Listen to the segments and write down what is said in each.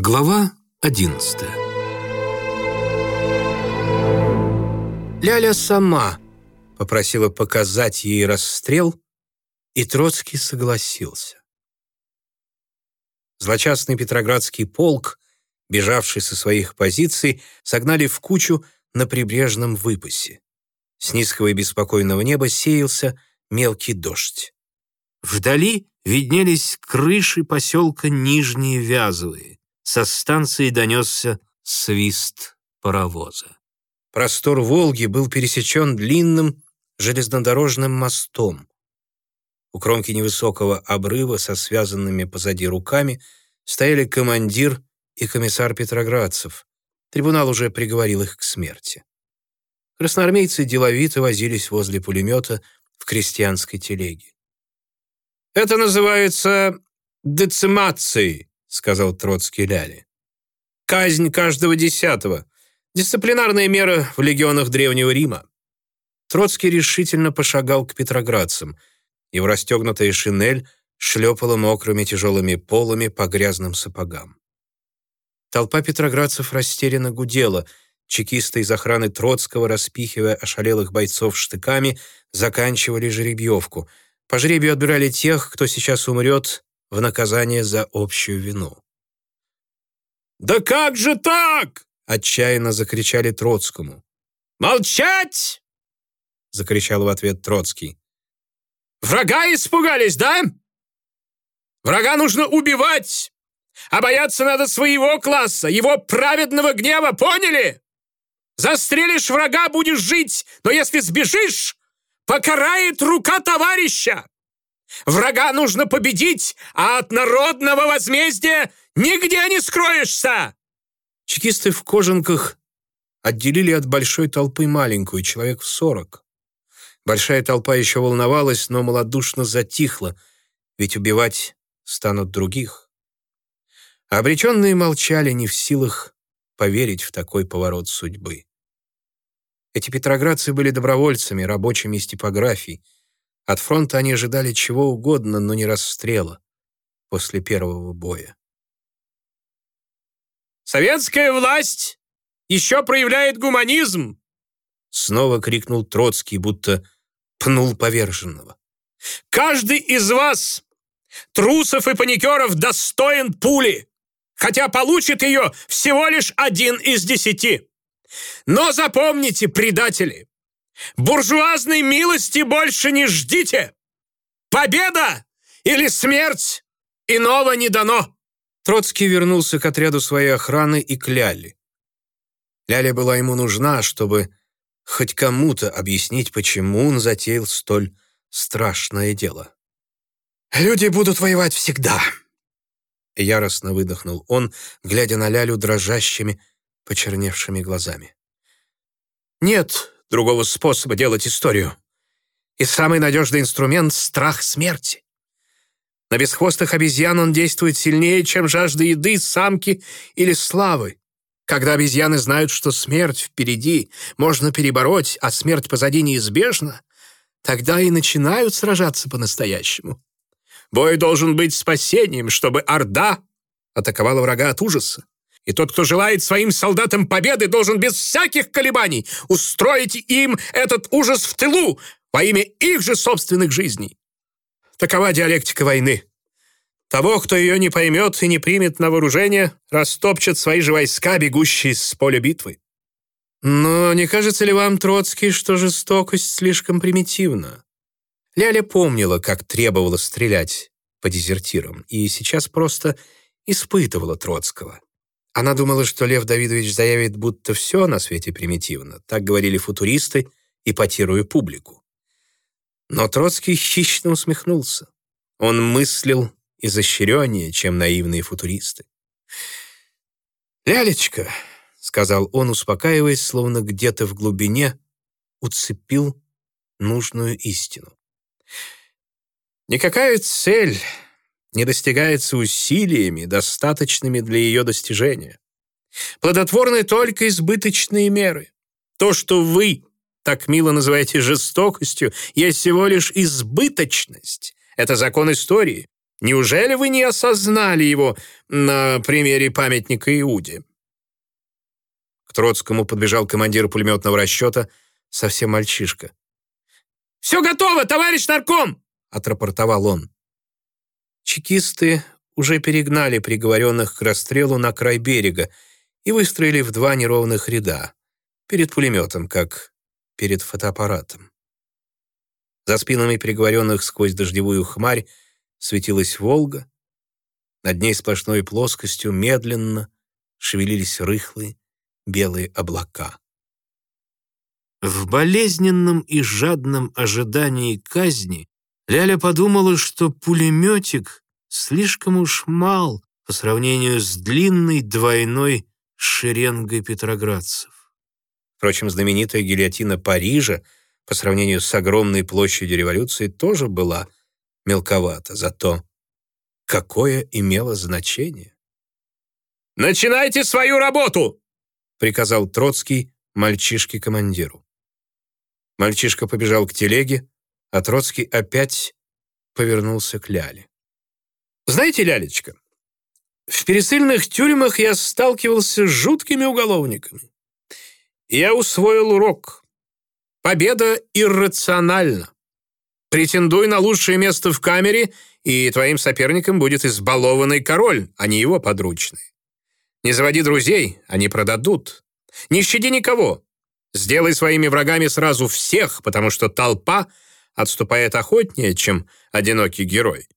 Глава одиннадцатая Ляля сама попросила показать ей расстрел, и Троцкий согласился. Злочастный Петроградский полк, бежавший со своих позиций, согнали в кучу на прибрежном выпасе. С низкого и беспокойного неба сеялся мелкий дождь. Вдали виднелись крыши поселка Нижние Вязовые. Со станции донесся свист паровоза. Простор Волги был пересечен длинным железнодорожным мостом. У кромки невысокого обрыва со связанными позади руками стояли командир и комиссар Петроградцев. Трибунал уже приговорил их к смерти. Красноармейцы деловито возились возле пулемета в крестьянской телеге. «Это называется децимацией», — сказал Троцкий Ляли. «Казнь каждого десятого. Дисциплинарная мера в легионах Древнего Рима». Троцкий решительно пошагал к петроградцам. Его расстегнутая шинель шлепала мокрыми тяжелыми полами по грязным сапогам. Толпа петроградцев растерянно гудела. Чекисты из охраны Троцкого, распихивая ошалелых бойцов штыками, заканчивали жеребьевку — по жребию отбирали тех, кто сейчас умрет в наказание за общую вину. «Да как же так?» — отчаянно закричали Троцкому. «Молчать!» — закричал в ответ Троцкий. «Врага испугались, да? Врага нужно убивать, а бояться надо своего класса, его праведного гнева, поняли? Застрелишь врага, будешь жить, но если сбежишь, покарает рука товарища. Врага нужно победить, а от народного возмездия нигде не скроешься!» Чекисты в кожанках отделили от большой толпы маленькую, человек в сорок. Большая толпа еще волновалась, но малодушно затихла, ведь убивать станут других. обреченные молчали, не в силах поверить в такой поворот судьбы. Эти петроградцы были добровольцами, рабочими из типографий. От фронта они ожидали чего угодно, но не расстрела после первого боя. «Советская власть еще проявляет гуманизм!» Снова крикнул Троцкий, будто пнул поверженного. «Каждый из вас, трусов и паникеров, достоин пули, хотя получит ее всего лишь один из десяти!» Но запомните, предатели, буржуазной милости больше не ждите. Победа или смерть иного не дано. Троцкий вернулся к отряду своей охраны и к Ляле. Ляля была ему нужна, чтобы хоть кому-то объяснить, почему он затеял столь страшное дело. «Люди будут воевать всегда», — яростно выдохнул он, глядя на Лялю дрожащими, почерневшими глазами. «Нет другого способа делать историю. И самый надежный инструмент — страх смерти. На бесхвостых обезьян он действует сильнее, чем жажда еды, самки или славы. Когда обезьяны знают, что смерть впереди можно перебороть, а смерть позади неизбежна, тогда и начинают сражаться по-настоящему. Бой должен быть спасением, чтобы Орда атаковала врага от ужаса. И тот, кто желает своим солдатам победы, должен без всяких колебаний устроить им этот ужас в тылу во имя их же собственных жизней. Такова диалектика войны. Того, кто ее не поймет и не примет на вооружение, растопчет свои же войска, бегущие с поля битвы. Но не кажется ли вам, Троцкий, что жестокость слишком примитивна? Ляля помнила, как требовала стрелять по дезертирам, и сейчас просто испытывала Троцкого. Она думала, что Лев Давидович заявит, будто все на свете примитивно. Так говорили футуристы, ипотируя публику. Но Троцкий хищно усмехнулся. Он мыслил изощреннее, чем наивные футуристы. «Лялечка», — сказал он, успокаиваясь, словно где-то в глубине уцепил нужную истину. «Никакая цель не достигается усилиями, достаточными для ее достижения. Плодотворны только избыточные меры. То, что вы так мило называете жестокостью, есть всего лишь избыточность. Это закон истории. Неужели вы не осознали его на примере памятника Иуде?» К Троцкому подбежал командир пулеметного расчета, совсем мальчишка. «Все готово, товарищ нарком!» — отрапортовал он. Чекисты уже перегнали приговоренных к расстрелу на край берега и выстроили в два неровных ряда, перед пулеметом, как перед фотоаппаратом. За спинами приговоренных сквозь дождевую хмарь светилась Волга, над ней сплошной плоскостью медленно шевелились рыхлые белые облака. В болезненном и жадном ожидании казни Ляля подумала, что пулеметик слишком уж мал по сравнению с длинной двойной шеренгой петроградцев. Впрочем, знаменитая гильотина Парижа по сравнению с огромной площадью революции тоже была мелковата, зато какое имело значение. «Начинайте свою работу!» — приказал Троцкий мальчишке-командиру. Мальчишка побежал к телеге, а Троцкий опять повернулся к Ляле. «Знаете, Лялечка, в пересыльных тюрьмах я сталкивался с жуткими уголовниками. Я усвоил урок. Победа иррациональна. Претендуй на лучшее место в камере, и твоим соперником будет избалованный король, а не его подручный. Не заводи друзей, они продадут. Не щади никого. Сделай своими врагами сразу всех, потому что толпа отступает охотнее, чем одинокий герой.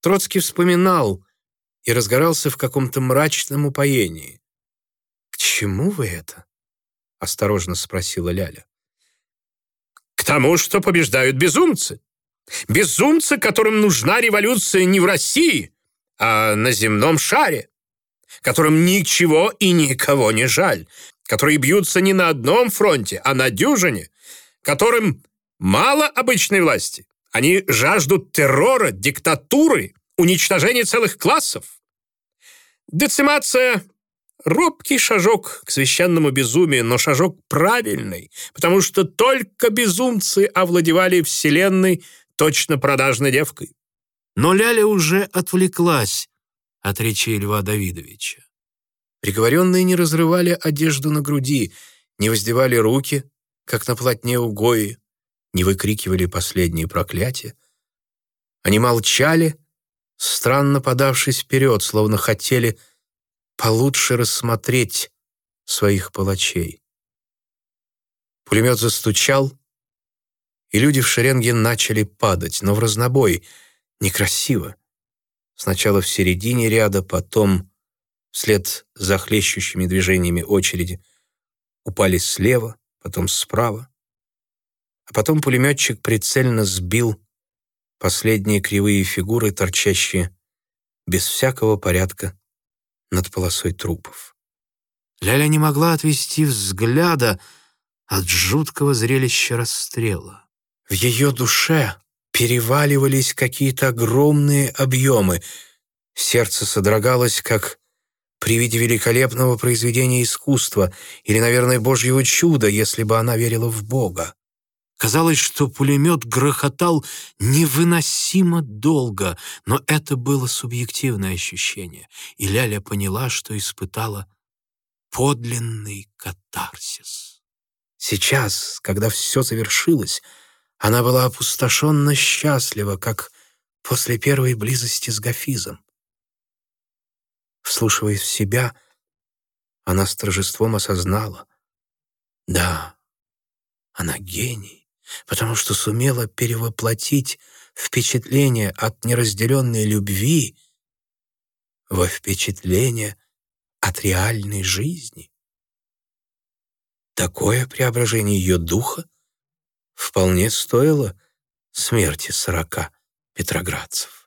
Троцкий вспоминал и разгорался в каком-то мрачном упоении. «К чему вы это?» — осторожно спросила Ляля. «К тому, что побеждают безумцы. Безумцы, которым нужна революция не в России, а на земном шаре, которым ничего и никого не жаль, которые бьются не на одном фронте, а на дюжине, которым мало обычной власти. Они жаждут террора, диктатуры, уничтожения целых классов. Децимация — робкий шажок к священному безумию, но шажок правильный, потому что только безумцы овладевали вселенной точно продажной девкой. Но Ляля уже отвлеклась от речи Льва Давидовича. Приговоренные не разрывали одежду на груди, не воздевали руки, как на плотне у Гои, не выкрикивали последние проклятия. Они молчали, странно подавшись вперед, словно хотели получше рассмотреть своих палачей. Пулемет застучал, и люди в шеренге начали падать, но в разнобой, некрасиво. Сначала в середине ряда, потом вслед за хлещущими движениями очереди, упали слева, потом справа. А потом пулеметчик прицельно сбил последние кривые фигуры, торчащие без всякого порядка над полосой трупов. Ляля не могла отвести взгляда от жуткого зрелища расстрела. В ее душе переваливались какие-то огромные объемы. Сердце содрогалось, как при виде великолепного произведения искусства или, наверное, Божьего чуда, если бы она верила в Бога. Казалось, что пулемет грохотал невыносимо долго, но это было субъективное ощущение, и Ляля поняла, что испытала подлинный катарсис. Сейчас, когда все завершилось, она была опустошенно счастлива, как после первой близости с Гафизом. Вслушиваясь в себя, она с торжеством осознала. Да, она гений, потому что сумела перевоплотить впечатление от неразделенной любви во впечатление от реальной жизни. Такое преображение ее духа вполне стоило смерти сорока петроградцев.